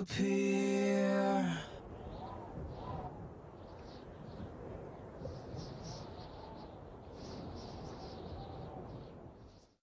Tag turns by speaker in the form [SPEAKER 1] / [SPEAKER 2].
[SPEAKER 1] appear